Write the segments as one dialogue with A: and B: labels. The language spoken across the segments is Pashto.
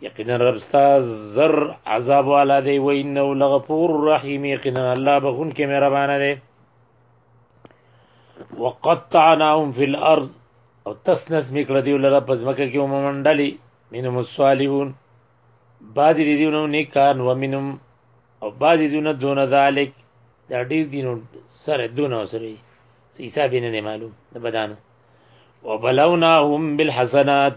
A: یقینا رب ستا زر عذاب والا دی و انه لغفور رحیم یقینا الله بخون کې مهربان دی وقطعناهم فی الارض او تسنس میکړه دی لره پزمکه کې ومنډلی منهم الصالحون بعضی دی دیونه نیکان و منهم او بعضی دیونه دون ذالک دا ډیر دینو سره دون سره حساب نه معلوم د بدانو وبلوناهم بالحسنات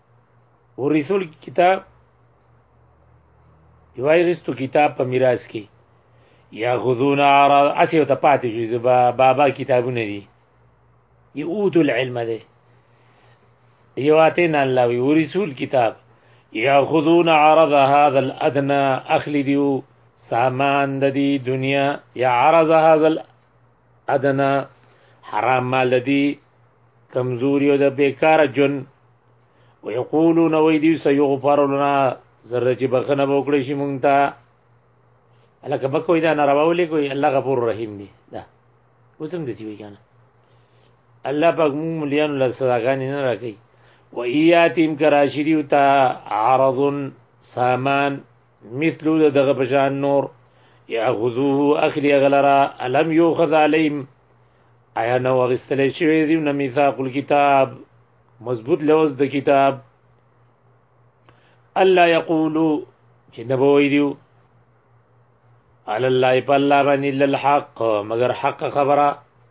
A: ورسول کتاب یوای غستو کتاب په میراث کې یا خذون عرض اسی او تپاتې شو زبا بابا کتابونه دي یوت العلم ده یواتین الله وی ورسول کتاب یا خذون عرض هذا الادنى اخلی دیو سامان د دې دنیا یا عرض هذا ادنا حرام مال دی کمزوري او د بیکاره جن ويقولون وي دي سيغفر لنا زره چې بخنه وکړي شي مونږ ته الله کبه کوئی دا ناروا ولي کوئی الله غفور رحیم دی دا وسم دي وی کنه الله پاک مونږ مليان له سزاګان نه راکړي و ایاتیم کراشدی او تا عرض سامان مثلو د دغه بشان نور یاخذوه اخلی غلرا الم یوخذ علیم آیا نو غستلې شوی دی نو میثاق الكتاب مضبوط لوز د کتاب الله یقولو چې نبوی دیو علی الله په الله باندې للحق مگر حق خبره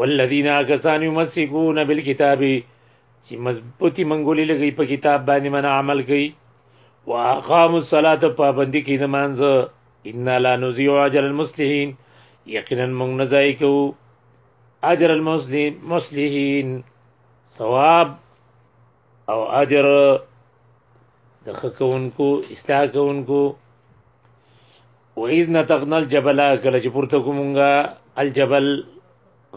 A: والذین اکسان یمسکون بالکتاب چې مضبوطی منګولې لګي په کتاب باندې من عمل کوي واقام الصلاه پابندي کوي د مانزه ان لا نذيع اجر المسلمين یقینا موږ نه ځای کو اجر المسلمين ثواب او اجر د خکونکو اصلاح کوونکو و اذ نتقنا الجبل کله چې پورته کومګه الجبل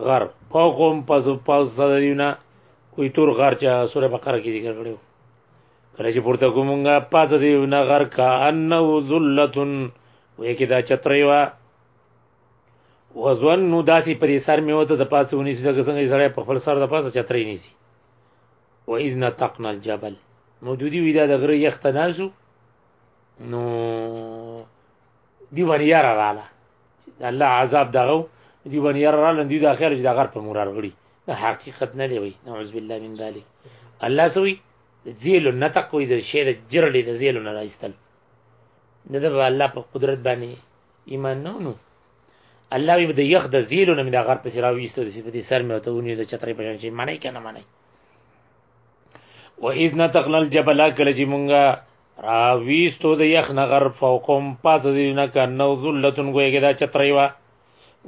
A: غر فوقهم پس پس صدینا کوئی تور غر چا سوره بقره کې ذکر کړو کله چې پورته کومګه پس دیونه غر کا انه ذلتن وې کې دا چترې وا وزن نو داسي پرې سر مې وته د پاسه ونی چې دغه څنګه سره په خپل سر د پاسه چترې نیسی و اذ نتقنا الجبل نو د دې ویدا د غره یخت نازو نو دی باندې یار رااله الله عذاب دغه دی باندې یار رااله دی د اخر چې د غر په مرار غړي دا حقیقت نه دی وای نعوذ بالله من ذلک الله سوی زیل نتق وي د شی د جرړې د زیل نه راځتل د دې الله په قدرت باندې ایمان نه نو الله وي د یخ د زیلو نه مې د غر پسې راویستو د په دې سر مې وته ونیو د چترې په شان چې منې کنه منې و اذ نتقل الجبل کله چې مونږه راویستو د یخ نه غر فوقم پس دې نه کنو ذلتون ګوګه دا چترې وا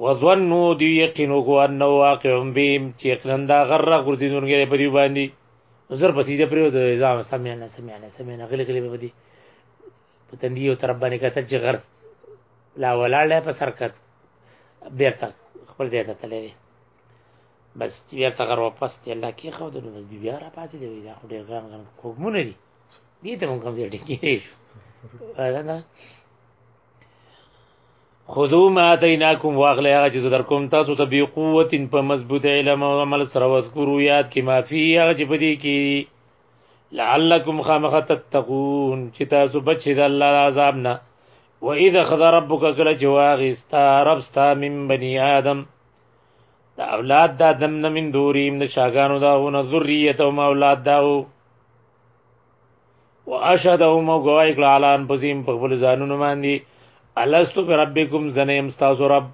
A: وظنو دی یقینو کو انه واقع بهم چې یقینا دا غر غرزیدونګې په دې باندې زر پسې دې پریو د ځان سمعنا سمعنا سمعنا غلي غلي به دي په تندې او تربانه کتل چې غر لا ولاړ په سرکت بیرته خپل ځای ته تللی دی بس چې بیرته غر واپس دی الله کې خو د نو بس دی بیا را پاسې دی دا خو ډېر ګران ګران کومونه دي دې ته مونږ کوم ځای ټینګې شو خذو ما اتیناکم واغلی هغه چې در کوم تاسو ته بی قوت په مضبوط علم او عمل سره وذکرو یاد کې مافی هغه چې پدې کې لعلکم خامخ تتقون چې تاسو بچی د الله عذاب نه و اذ اخذ ربک کله چې واغستا رب ستا من بنی آدم دا اولاد دا دم نه من دوریم د شاګانو دا او نه ذریه او ما اولاد دا او واشهدهم غوای کړه علان پزیم په خپل ځانونو باندې الستو بربکم زنیم استاذ رب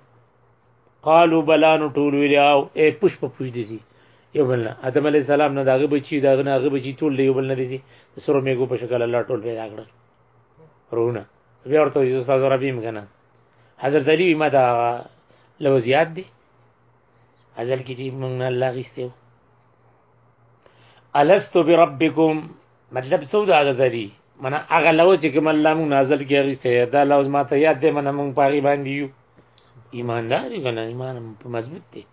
A: قالو بلان ټول ویلاو اے پوش په پوش دي سي یو بل نه ادم علی السلام نه داغه بچی داغه نه هغه بچی ټول دی یو بل نه دي سي سره میګو په شکل الله ټول پیدا کړل رونه بیا ورته یې استاد ربیم کنه حضرت علی ما دا لو زیات دی ازل کې چې موږ نه الله غیستو الستو بربکم مطلب څه د حضرت علی من هغه لو چې کوم الله موږ نازل کې غیسته دا لوز ما ته یاد دی من موږ پاغي باندې یو ایماندار یو کنه ایمان په مضبوط دی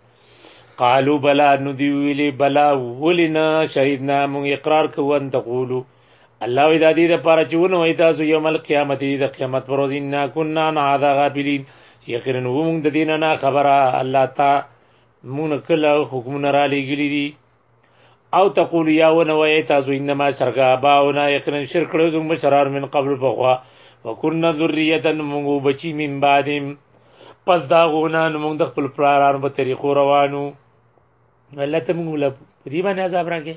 A: قالو بلا ندی ویلی بلا ولنا شهیدنا مون اقرار کوو ان تقولو الله وی دا دې د پاره چې ونه وای تاسو یوم القیامت دې د قیامت پر ورځ ان کنا نعذا غافلین یقینا موږ د دین نه خبره الله تا مونږ کله حکمونه را لګلی دي او تقول یا ونه وای تاسو انما شرک اباونا یقینا شرک کړو زموږ مشرار من قبل فخوا وکنا ذریه موږ بچی من بعدم پس دا غونان موږ د خپل پلارانو په طریقو روانو الله ته موږ له دې باندې عذاب راکې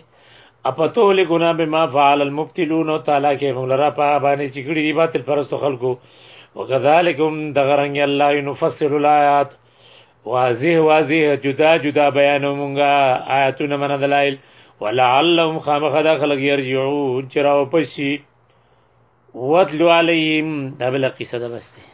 A: اپتو له ګنا به ما فعل المبتلون او تعالی کې موږ لرا په باندې چې ګړي دی باطل پرستو خلکو وکذالکم دغرنګ الله ينفصل الایات واضح واضح جدا جدا بیان مونږه آیاتونه من دلایل ولعلهم خامخ دا خلق يرجعون چراو پسی وتلو علیهم دا بل قصه ده بس ده